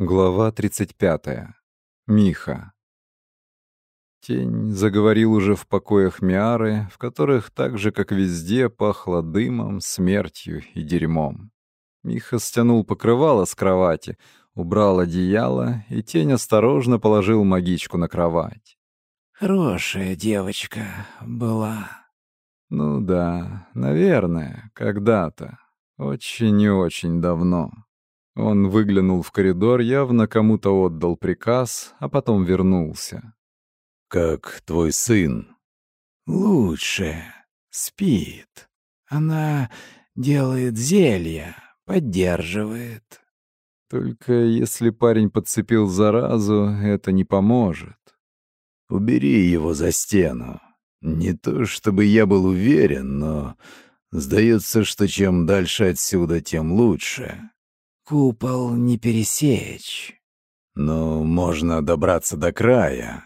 Глава 35. Миха. Тень заговорил уже в покоях Миары, в которых так же, как везде, пахло дымом, смертью и дерьмом. Миха стянул покрывало с кровати, убрал одеяло, и тень осторожно положил магичку на кровать. «Хорошая девочка была». «Ну да, наверное, когда-то. Очень и очень давно». Он выглянул в коридор, явно кому-то отдал приказ, а потом вернулся. «Как твой сын?» «Лучше. Спит. Она делает зелья, поддерживает». Только если парень подцепил заразу, это не поможет. «Убери его за стену. Не то чтобы я был уверен, но сдается, что чем дальше отсюда, тем лучше». Купол не пересечь. Но можно добраться до края.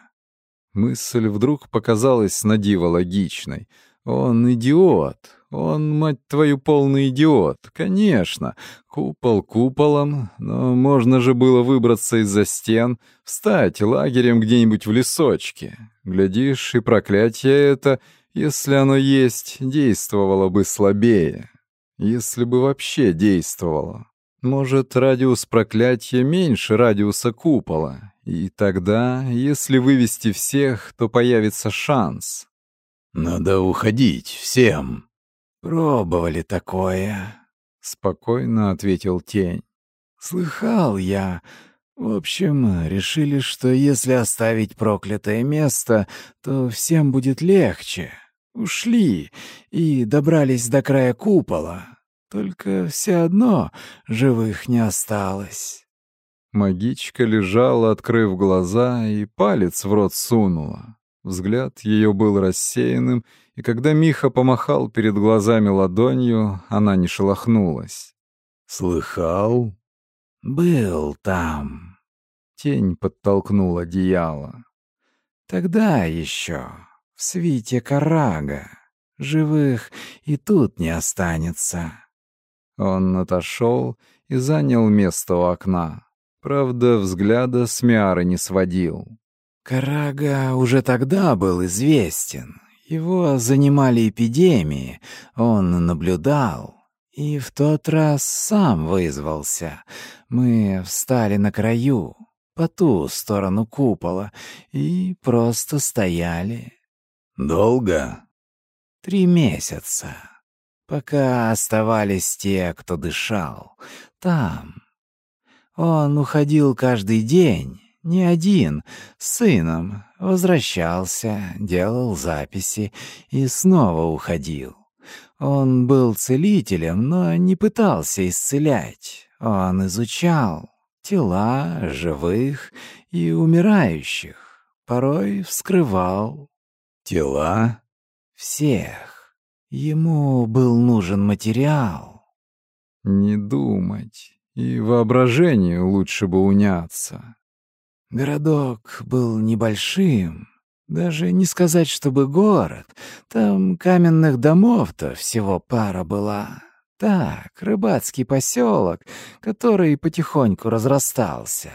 Мысль вдруг показалась на диво логичной. Он идиот. Он, мать твою, полный идиот. Конечно, купол куполом, но можно же было выбраться из-за стен, встать лагерем где-нибудь в лесочке. Глядишь, и проклятие это, если оно есть, действовало бы слабее. Если бы вообще действовало. Может, радиус проклятия меньше радиуса купола, и тогда, если вывести всех, то появится шанс. «Надо уходить всем». «Пробовали такое», — спокойно ответил тень. «Слыхал я. В общем, решили, что если оставить проклятое место, то всем будет легче. Ушли и добрались до края купола. Только все одно живых не осталось. Магичка лежала, открыв глаза, и палец в рот сунула. Взгляд ее был рассеянным, и когда Миха помахал перед глазами ладонью, она не шелохнулась. «Слыхал?» «Был там». Тень подтолкнул одеяло. «Тогда еще, в свите Карага, живых и тут не останется». Он отошел и занял место у окна. Правда, взгляда с Миары не сводил. Карага уже тогда был известен. Его занимали эпидемии, он наблюдал. И в тот раз сам вызвался. Мы встали на краю, по ту сторону купола, и просто стояли. «Долго?» «Три месяца» пока оставались те, кто дышал. Там. Он уходил каждый день, не один, с сыном, возвращался, делал записи и снова уходил. Он был целителем, но не пытался исцелять. Он изучал тела живых и умирающих, порой вскрывал. Тела? Всех. Ему был нужен материал. Не думать. И воображению лучше бы уняться. Городок был небольшим. Даже не сказать, чтобы город. Там каменных домов-то всего пара была. Так, рыбацкий поселок, который потихоньку разрастался.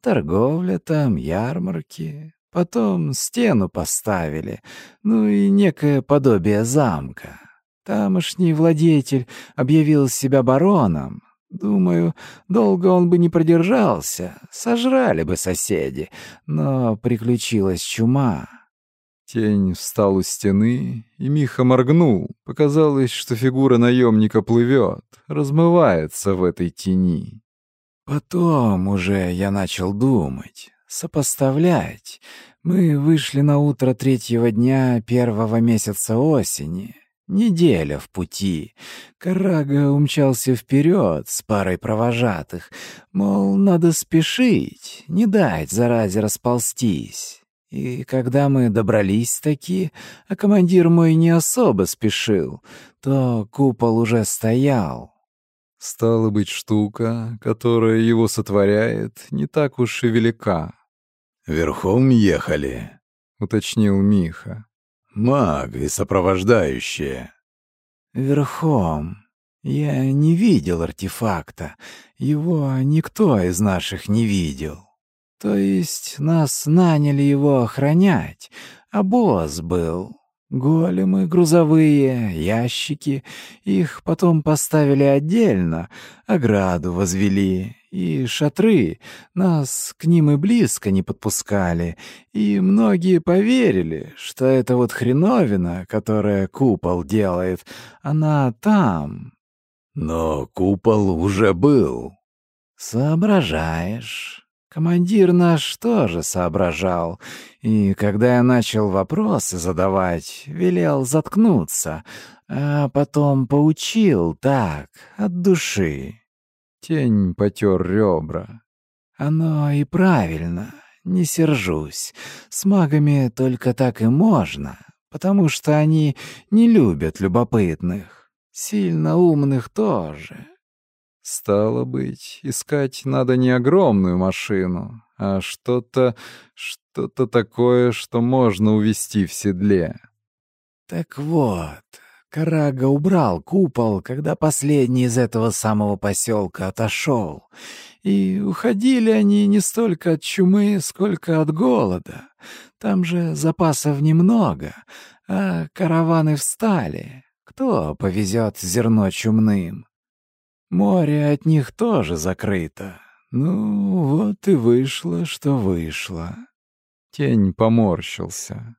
Торговля там, ярмарки, Потом стену поставили, ну и некое подобие замка. Тамошний владетель объявил себя бароном. Думаю, долго он бы не продержался, сожрали бы соседи, но приключилась чума. Тень встал у стены, и Миха моргнул. Показалось, что фигура наемника плывет, размывается в этой тени. Потом уже я начал думать, сопоставлять. Мы вышли на утро третьего дня первого месяца осени. Неделя в пути. Карага умчался вперед с парой провожатых. Мол, надо спешить, не дать заразе расползтись. И когда мы добрались таки, а командир мой не особо спешил, то купол уже стоял. Стало быть, штука, которая его сотворяет, не так уж и велика. «Верхом ехали», — уточнил Миха. «Маг и сопровождающие». «Верхом. Я не видел артефакта. Его никто из наших не видел. То есть нас наняли его охранять, а босс был. Големы грузовые, ящики. Их потом поставили отдельно, ограду возвели. И шатры. Нас к ним и близко не подпускали. И многие поверили, что эта вот хреновина, которая купол делает, она там. Но купол уже был. Соображаешь. Командир наш тоже соображал, и когда я начал вопросы задавать, велел заткнуться, а потом поучил так, от души. Тень потер ребра. Оно и правильно, не сержусь. С магами только так и можно, потому что они не любят любопытных. Сильно умных тоже. Стало быть, искать надо не огромную машину, а что-то, что-то такое, что можно увести в седле. Так вот, Карага убрал купол, когда последний из этого самого поселка отошел. И уходили они не столько от чумы, сколько от голода. Там же запасов немного, а караваны встали. Кто повезет зерно чумным? Море от них тоже закрыто. Ну, вот и вышло, что вышло. Тень поморщился.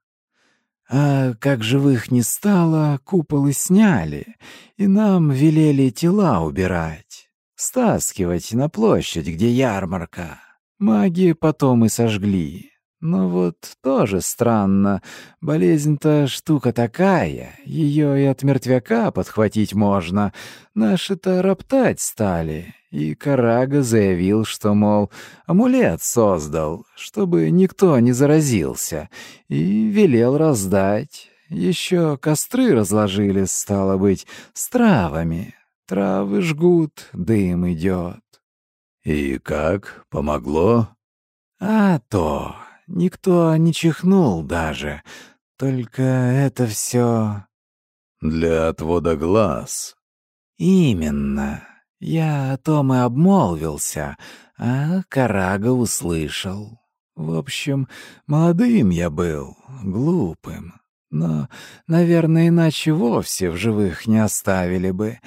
А как живых не стало, куполы сняли, и нам велели тела убирать, стаскивать на площадь, где ярмарка. Маги потом и сожгли. Но вот тоже странно. Болезнь-то штука такая, ее и от мертвяка подхватить можно. Наши-то роптать стали, и Карага заявил, что, мол, амулет создал, чтобы никто не заразился, и велел раздать. Еще костры разложили, стало быть, с травами. Травы жгут, дым идет. «И как? Помогло?» «А то!» Никто не чихнул даже. Только это все Для отвода глаз. Именно. Я о том и обмолвился, а Карага услышал. В общем, молодым я был, глупым. Но, наверное, иначе вовсе в живых не оставили бы.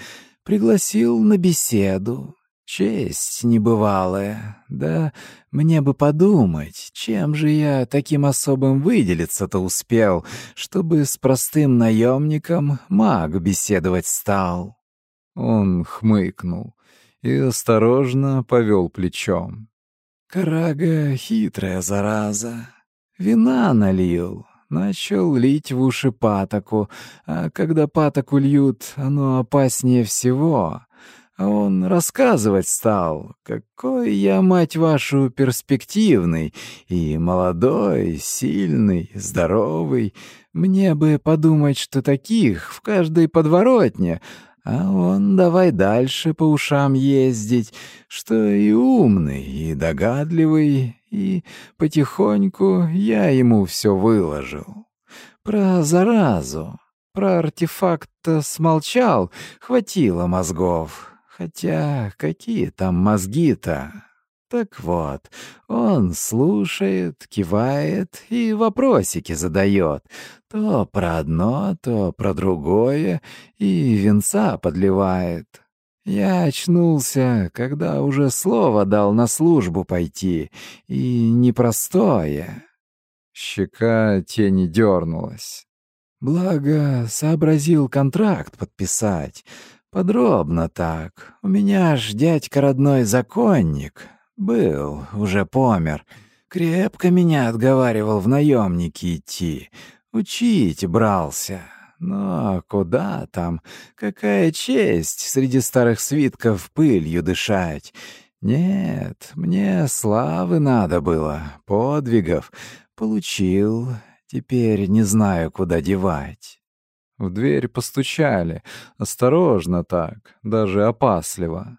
Пригласил на беседу, Честь небывалая. Да мне бы подумать, чем же я таким особым выделиться-то успел, чтобы с простым наемником маг беседовать стал. Он хмыкнул и осторожно повел плечом. Карага хитрая зараза. Вина налил, начал лить в уши патоку, а когда патоку льют, оно опаснее всего. А он рассказывать стал, какой я, мать вашу, перспективный и молодой, сильный, здоровый. Мне бы подумать, что таких в каждой подворотне, а он давай дальше по ушам ездить, что и умный, и догадливый, и потихоньку я ему все выложил. Про заразу, про артефакт-то смолчал, хватило мозгов». Хотя какие там мозги-то? Так вот, он слушает, кивает и вопросики задает. То про одно, то про другое, и венца подливает. Я очнулся, когда уже слово дал на службу пойти, и непростое. Щека тени дернулась. Благо, сообразил контракт подписать. Подробно так. У меня ж дядька родной законник. Был, уже помер. Крепко меня отговаривал в наемники идти. Учить брался. Но куда там? Какая честь среди старых свитков пылью дышать. Нет, мне славы надо было, подвигов. Получил, теперь не знаю, куда девать. В дверь постучали, осторожно так, даже опасливо.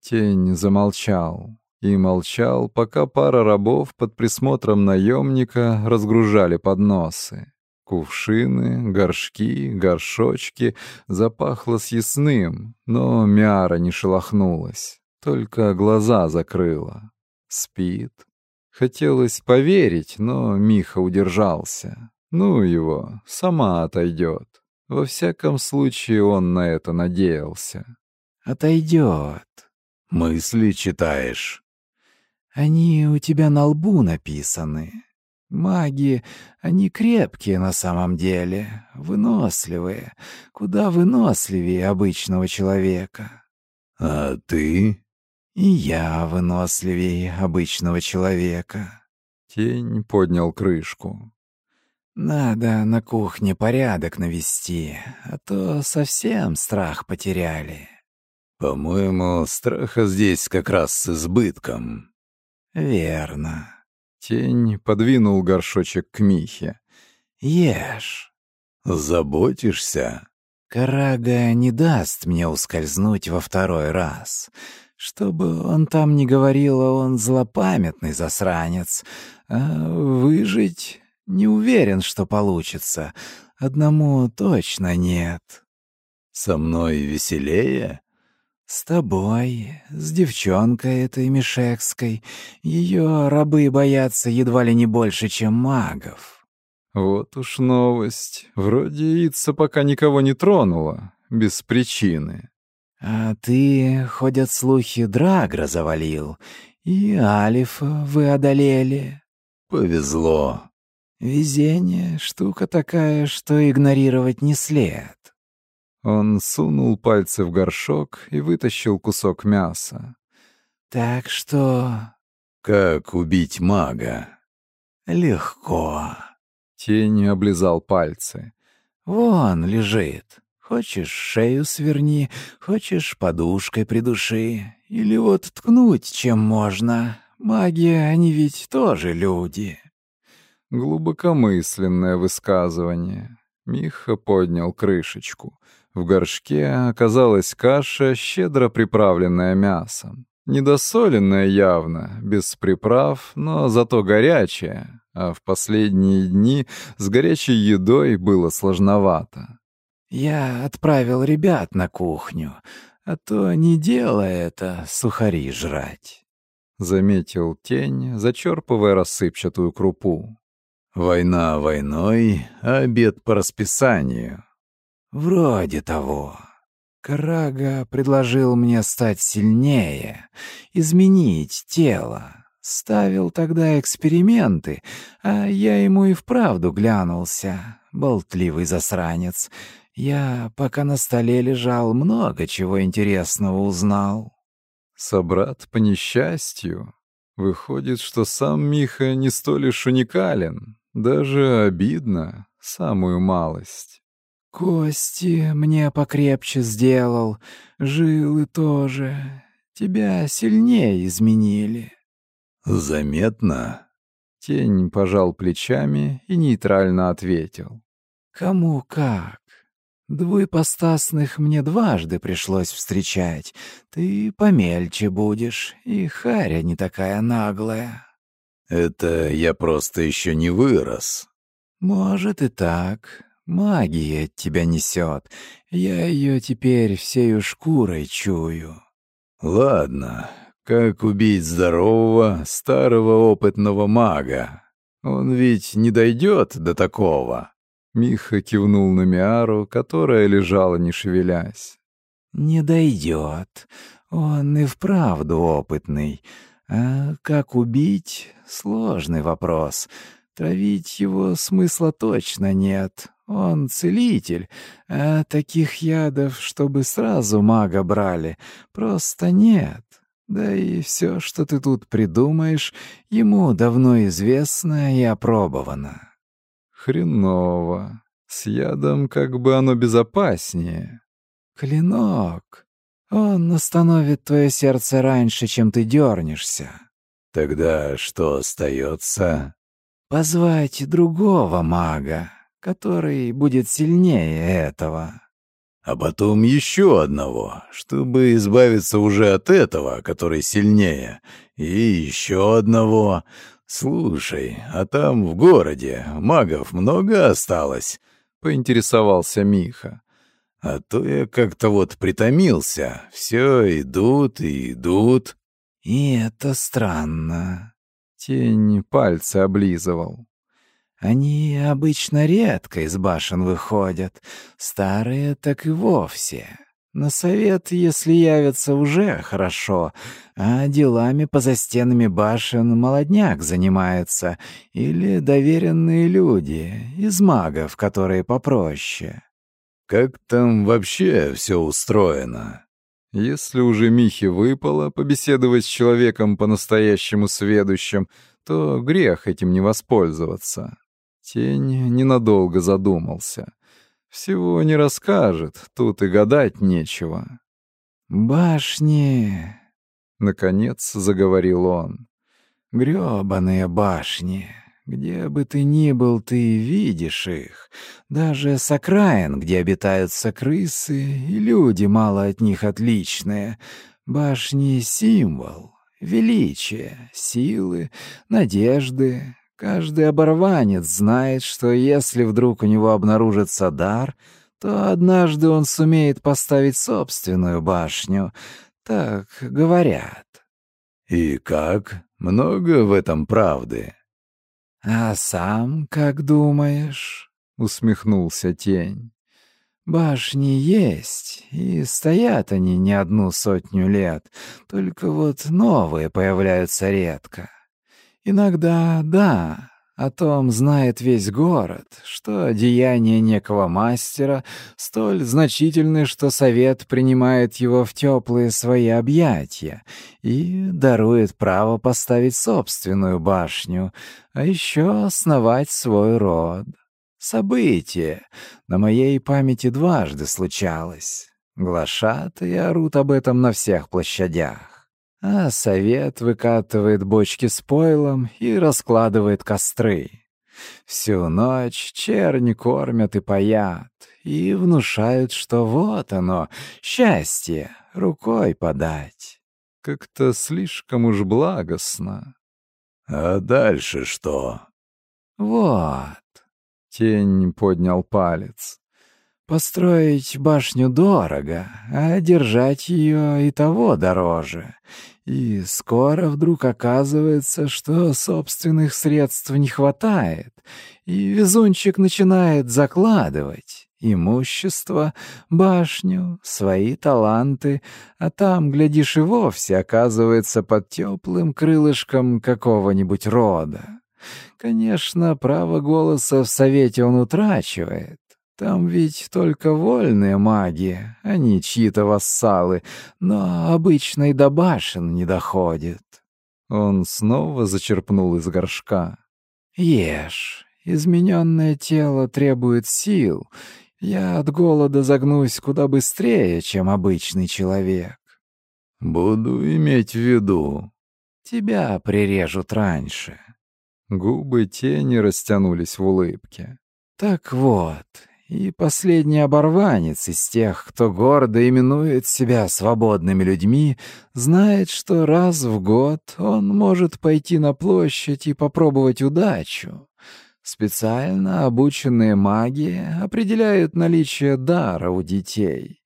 Тень замолчал и молчал, пока пара рабов под присмотром наемника разгружали подносы. Кувшины, горшки, горшочки запахло съестным, но Миара не шелохнулась, только глаза закрыла. Спит. Хотелось поверить, но Миха удержался. Ну его, сама отойдет. Во всяком случае, он на это надеялся. «Отойдет». «Мысли читаешь?» «Они у тебя на лбу написаны. Маги, они крепкие на самом деле, выносливые, куда выносливее обычного человека». «А ты?» «И я выносливее обычного человека». Тень поднял крышку. Надо на кухне порядок навести, а то совсем страх потеряли. По-моему, страха здесь как раз с избытком. Верно. Тень подвинул горшочек к Михе. Ешь. Заботишься? Карага не даст мне ускользнуть во второй раз. Чтобы он там не говорил, он злопамятный засранец. А выжить не уверен, что получится. Одному точно нет. Со мной веселее? С тобой, с девчонкой этой Мишекской. Ее рабы боятся едва ли не больше, чем магов. Вот уж новость. Вроде Ица пока никого не тронула, без причины. А ты, ходят слухи, Драгра завалил, и Алифа вы одолели. Повезло. Везение — штука такая, что игнорировать не след. Он сунул пальцы в горшок и вытащил кусок мяса. Так что... Как убить мага? Легко. Тень облизал пальцы. Вон лежит. Хочешь, шею сверни, хочешь, подушкой придуши. Или вот ткнуть чем можно. Маги, они ведь тоже люди. Глубокомысленное высказывание. Миха поднял крышечку. В горшке оказалась каша, щедро приправленная мясом. Недосоленная явно, без приправ, но зато горячая. А в последние дни с горячей едой было сложновато. «Я отправил ребят на кухню, а то не дело это сухари жрать», — заметил тень, зачерпывая рассыпчатую крупу. Война войной, а обед по расписанию. Вроде того. Карага предложил мне стать сильнее, изменить тело. Ставил тогда эксперименты, а я ему и вправду глянулся, болтливый засранец. Я, пока на столе лежал, много чего интересного узнал. Собрат по несчастью. Выходит, что сам Миха не столь уж уникален. Даже обидно, самую малость. Кости мне покрепче сделал, жилы тоже. Тебя сильнее изменили. Заметно? Тень пожал плечами и нейтрально ответил. Кому как. Двуепостасных мне дважды пришлось встречать. Ты помельче будешь, и Харя не такая наглая. Это я просто еще не вырос. Может и так. Магия от тебя несет. Я ее теперь всею шкурой чую. Ладно, как убить здорового, старого опытного мага? Он ведь не дойдет до такого. Миха кивнул на Миару, которая лежала, не шевелясь. «Не дойдет. Он и вправду опытный. А как убить — сложный вопрос. Травить его смысла точно нет. Он целитель, а таких ядов, чтобы сразу мага брали, просто нет. Да и все, что ты тут придумаешь, ему давно известно и опробовано. Хреново. С ядом как бы оно безопаснее. Клинок. Он остановит твое сердце раньше, чем ты дернешься. Тогда что остается? Позвать другого мага, который будет сильнее этого. А потом еще одного, чтобы избавиться уже от этого, который сильнее, и еще одного. «Слушай, а там в городе магов много осталось?» — поинтересовался Миха. «А то я как-то вот притомился. Все идут и идут». «И это странно». Тень пальцы облизывал. Они обычно редко из башен выходят, старые так и вовсе. На совет, если явятся, уже хорошо, а делами поза стенами башен молодняк занимается или доверенные люди из магов, которые попроще. Как там вообще все устроено? Если уже Михе выпало побеседовать с человеком по-настоящему сведущим, то грех этим не воспользоваться. Тень ненадолго задумался. Всего не расскажет, тут и гадать нечего. «Башни!» — наконец заговорил он. «Грёбаные башни! Где бы ты ни был, ты видишь их. Даже с окраин, где обитаются крысы, и люди мало от них отличные. Башни — символ, величия, силы, надежды, Каждый оборванец знает, что если вдруг у него обнаружится дар, то однажды он сумеет поставить собственную башню. Так говорят. И как? Много в этом правды? А сам как думаешь? усмехнулся тень. Башни есть, и стоят они не одну сотню лет, только вот новые появляются редко. Иногда да, о том знает весь город, что деяние некого мастера столь значительны, что совет принимает его в теплые свои объятия и дарует право поставить собственную башню, а еще основать свой род. Событие на моей памяти дважды случалось. Глашат и орут об этом на всех площадях а совет выкатывает бочки с пойлом и раскладывает костры. Всю ночь черни кормят и паят, и внушают, что вот оно, счастье, рукой подать. Как-то слишком уж благостно. А дальше что? Вот. Тень поднял палец. Построить башню дорого, а держать ее и того дороже. И скоро вдруг оказывается, что собственных средств не хватает, и везунчик начинает закладывать имущество, башню, свои таланты, а там, глядишь, и вовсе оказывается под теплым крылышком какого-нибудь рода. Конечно, право голоса в совете он утрачивает, там ведь только вольные маги, а не чьи-то вассалы, но обычной до башен не доходит. Он снова зачерпнул из горшка. «Ешь. Измененное тело требует сил. Я от голода загнусь куда быстрее, чем обычный человек». «Буду иметь в виду». «Тебя прирежут раньше». Губы тени растянулись в улыбке. «Так вот, и последний оборванец из тех, кто гордо именует себя свободными людьми, знает, что раз в год он может пойти на площадь и попробовать удачу. Специально обученные маги определяют наличие дара у детей.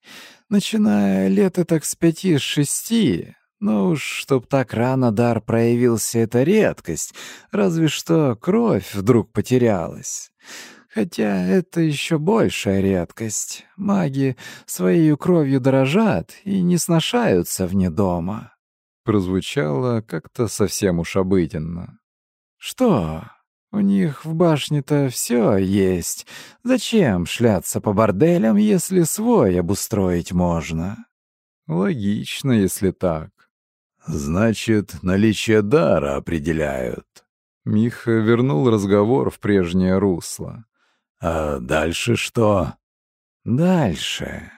Начиная лет так с пяти-шести, но уж чтоб так рано дар проявился, это редкость, разве что кровь вдруг потерялась. Хотя это еще большая редкость. Маги своей кровью дорожат и не сношаются вне дома. Прозвучало как-то совсем уж обыденно. Что? У них в башне-то все есть. Зачем шляться по борделям, если свой обустроить можно? Логично, если так. Значит, наличие дара определяют. Миха вернул разговор в прежнее русло. А дальше что? Дальше.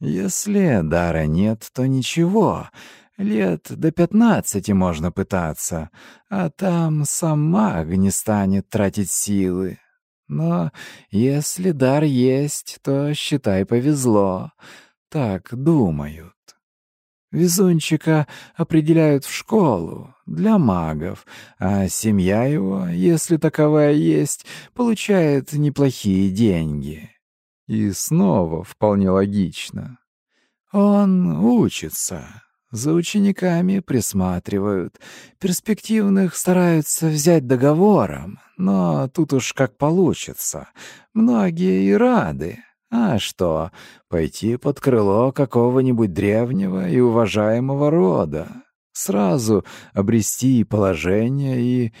Если дара нет, то ничего. Лет до пятнадцати можно пытаться, а там сам маг не станет тратить силы. Но если дар есть, то, считай, повезло. Так думают. Везунчика определяют в школу для магов, а семья его, если таковая есть, получает неплохие деньги. И снова вполне логично. Он учится. За учениками присматривают. Перспективных стараются взять договором, но тут уж как получится. Многие и рады. А что, пойти под крыло какого-нибудь древнего и уважаемого рода? Сразу обрести положение и...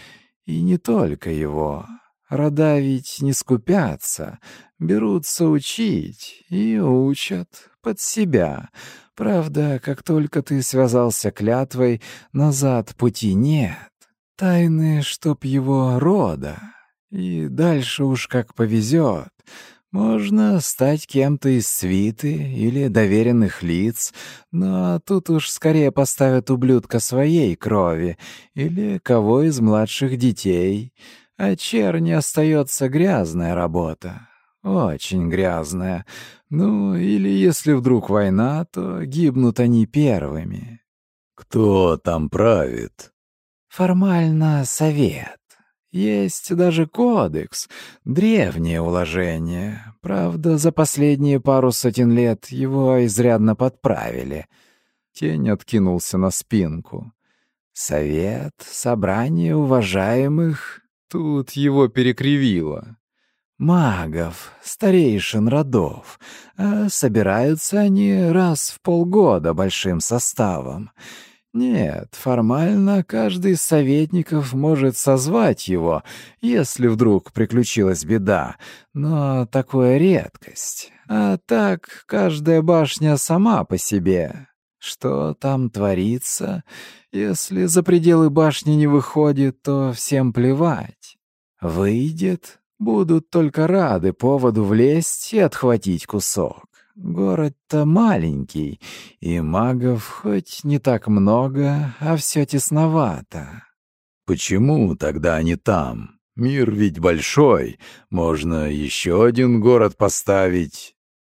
и не только его. Рода ведь не скупятся, берутся учить и учат под себя. Правда, как только ты связался клятвой, назад пути нет. Тайны, чтоб его рода. И дальше уж как повезет. Можно стать кем-то из свиты или доверенных лиц, но тут уж скорее поставят ублюдка своей крови или кого из младших детей. А черни остается грязная работа. Очень грязная. Ну, или если вдруг война, то гибнут они первыми. Кто там правит? Формально совет. Есть даже кодекс, древнее уложение. Правда, за последние пару сотен лет его изрядно подправили. Тень откинулся на спинку. Совет, собрание уважаемых... Тут его перекривило. Магов, старейшин родов. А собираются они раз в полгода большим составом. Нет, формально каждый из советников может созвать его, если вдруг приключилась беда, но такое редкость. А так каждая башня сама по себе. Что там творится? Если за пределы башни не выходит, то всем плевать. Выйдет, будут только рады поводу влезть и отхватить кусок. Город-то маленький, и магов хоть не так много, а все тесновато. Почему тогда они там? Мир ведь большой, можно еще один город поставить.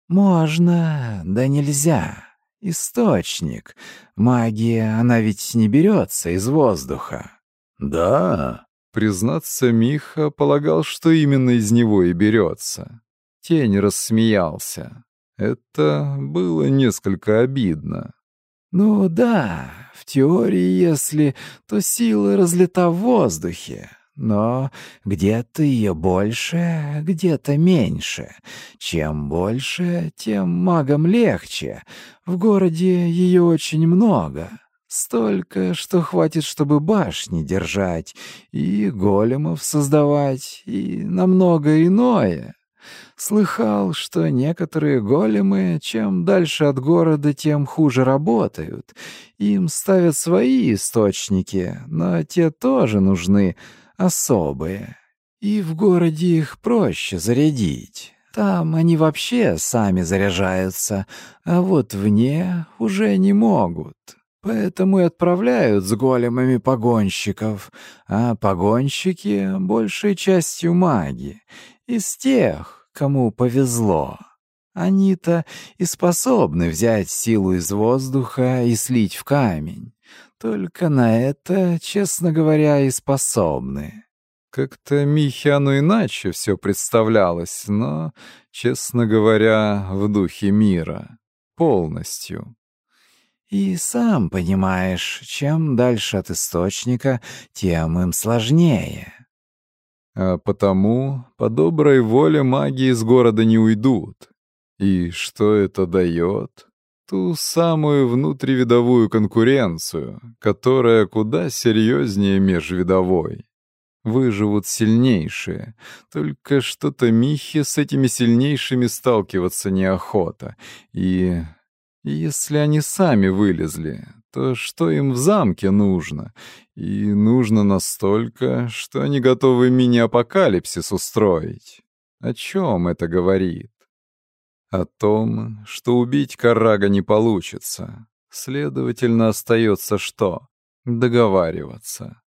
Можно, да нельзя. Источник. Магия, она ведь не берется из воздуха. Да, признаться, Миха полагал, что именно из него и берется. Тень рассмеялся. Это было несколько обидно. «Ну да, в теории, если, то сила разлита в воздухе. Но где-то ее больше, где-то меньше. Чем больше, тем магам легче. В городе ее очень много. Столько, что хватит, чтобы башни держать, и големов создавать, и на многое иное. Слыхал, что некоторые големы, чем дальше от города, тем хуже работают. Им ставят свои источники, но те тоже нужны, особые. И в городе их проще зарядить. Там они вообще сами заряжаются, а вот вне уже не могут. Поэтому и отправляют с големами погонщиков, а погонщики — большей частью маги, из тех, кому повезло. Они-то и способны взять силу из воздуха и слить в камень. Только на это, честно говоря, и способны. Как-то Михану иначе все представлялось, но, честно говоря, в духе мира. Полностью. И сам понимаешь, чем дальше от источника, тем им сложнее. А потому по доброй воле маги из города не уйдут. И что это дает? Ту самую внутривидовую конкуренцию, которая куда серьезнее межвидовой. Выживут сильнейшие, только что-то Михе с этими сильнейшими сталкиваться неохота. И если они сами вылезли, что им в замке нужно? И нужно настолько, что они готовы мини-апокалипсис устроить. О чем это говорит? О том, что убить Карага не получится. Следовательно, остается что? Договариваться.